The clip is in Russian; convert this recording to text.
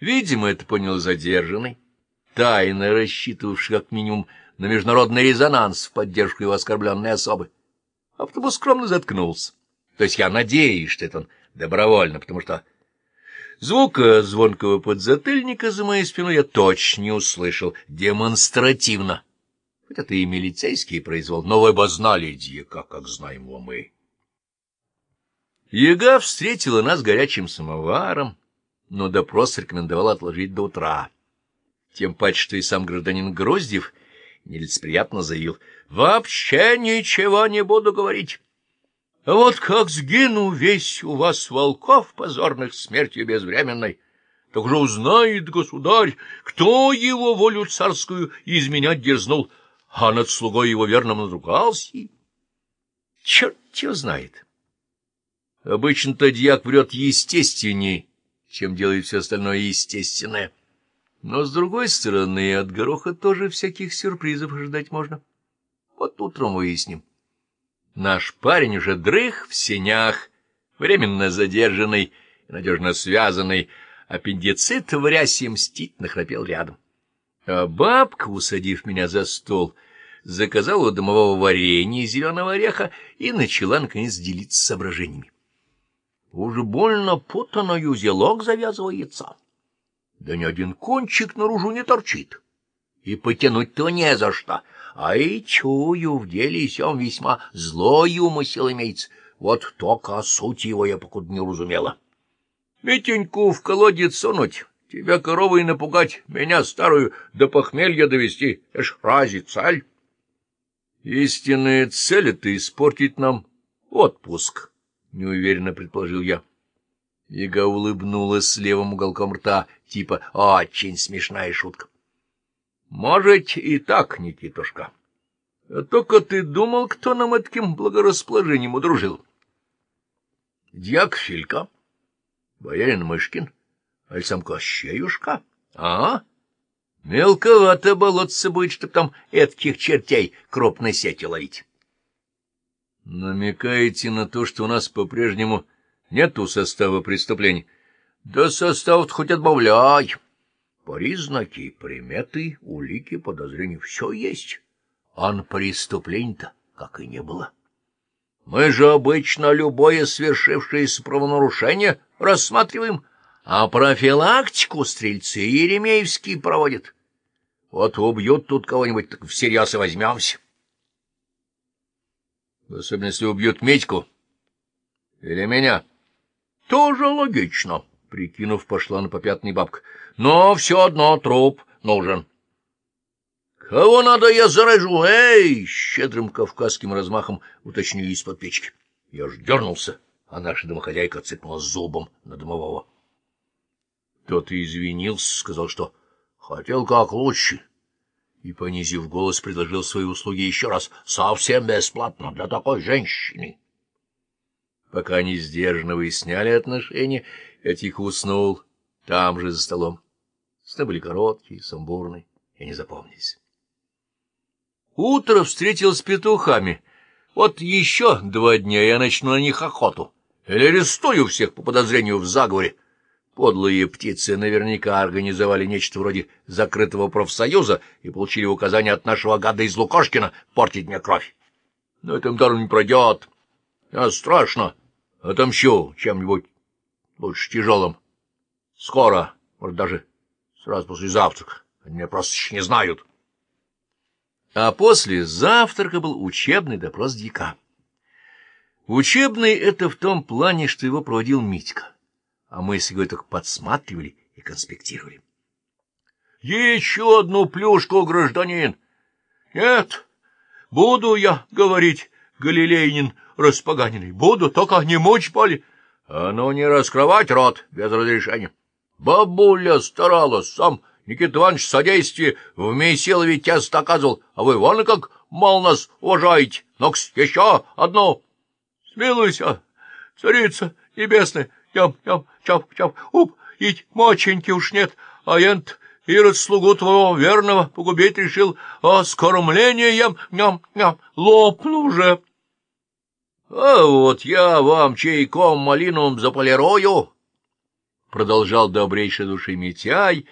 Видимо, это понял задержанный, тайно рассчитывавший как минимум на международный резонанс в поддержку его оскорбленной особы, а потому скромно заткнулся. То есть я надеюсь, что это он добровольно, потому что звука звонкого подзатыльника за моей спиной я точно не услышал, демонстративно. Хоть это и милицейский произвол, но вы бы знали дьяка, как знаем его мы. Яга встретила нас горячим самоваром, но допрос рекомендовал отложить до утра. Тем паче, что и сам гражданин Гроздев нелицеприятно заявил, «Вообще ничего не буду говорить. Вот как сгину весь у вас волков позорных смертью безвременной, так же узнает государь, кто его волю царскую изменять дерзнул, а над слугой его верным надругался. Черт его знает. Обычно-то дьяк врет естественней, чем делает все остальное естественное. Но, с другой стороны, от гороха тоже всяких сюрпризов ожидать можно. Вот утром выясним. Наш парень уже дрых в сенях, временно задержанный и надежно связанный, аппендицит в рясе мстительно храпел рядом. А бабка, усадив меня за стол, заказала домового варенья из зеленого ореха и начала, наконец, делиться соображениями. Уже больно путано узелок завязывается. Да ни один кончик наружу не торчит. И потянуть-то не за что. А и чую, в деле сём весьма злой умысел имеется. Вот только суть его я покуда не разумела. Митеньку в колодец сунуть, тебя коровой напугать, меня старую до похмелья довести, эш рази цель. Истинная цель — это испортить нам отпуск, — неуверенно предположил я. Яга улыбнулась левым уголком рта, типа «очень смешная шутка». — Может, и так, Никитушка. А только ты думал, кто нам таким благорасположением удружил? Дьяк Филька, боярин Мышкин, аль сам Кощеюшка, а? Мелковато болотце будет, чтоб там этких чертей крупной сети ловить. Намекаете на то, что у нас по-прежнему нету состава преступлений? Да состав хоть отбавляй. Признаки, приметы, улики, подозрения — все есть. А на преступлений-то как и не было. Мы же обычно любое свершившееся правонарушение рассматриваем, а профилактику стрельцы Еремеевские проводят. Вот убьют тут кого-нибудь, так всерьез и возьмемся. Особенно, если убьют Медьку. Или меня. Тоже логично, — прикинув, пошла на попятный бабка. Но все одно труп нужен. Кого надо, я заражу? Эй! Щедрым кавказским размахом уточнили из-под печки. Я ж дернулся, а наша домохозяйка цепнула зубом на домового. Тот извинился, сказал, что хотел как лучше и, понизив голос, предложил свои услуги еще раз совсем бесплатно для такой женщины. Пока они сдержанно выясняли отношения, я тихо уснул там же за столом. Сны были короткие, сумбурные и не запомнились. Утро встретил с петухами. Вот еще два дня я начну на них охоту. Или арестую всех по подозрению в заговоре. Подлые птицы наверняка организовали нечто вроде закрытого профсоюза и получили указание от нашего гада из Лукошкина портить мне кровь. Но этим даром не пройдет. А страшно. Отомщу чем-нибудь лучше тяжелым. Скоро, может, даже сразу после завтрака. Они меня просто еще не знают. А после завтрака был учебный допрос дьяка. Учебный — это в том плане, что его проводил Митька а мы с Игорь только подсматривали и конспектировали. — Еще одну плюшку, гражданин! — Нет, буду я говорить, Галилейнин распоганенный, буду, только не мочь боли. А ну не раскрывать рот без разрешения. Бабуля старалась, сам Никита Иванович содействие в Месилове тесто оказывал, а вы вон как мало нас уважаете. ну еще одну. Смилуйся, царица небесная, Ям, ям, чап, чап, уп, ить моченьки уж нет, а ент Ирод слугу твоего верного погубить решил, а скормлением, ням, ням, лопну уже. А вот я вам чайком малиновым заполирую. продолжал добрейшей души Митяй,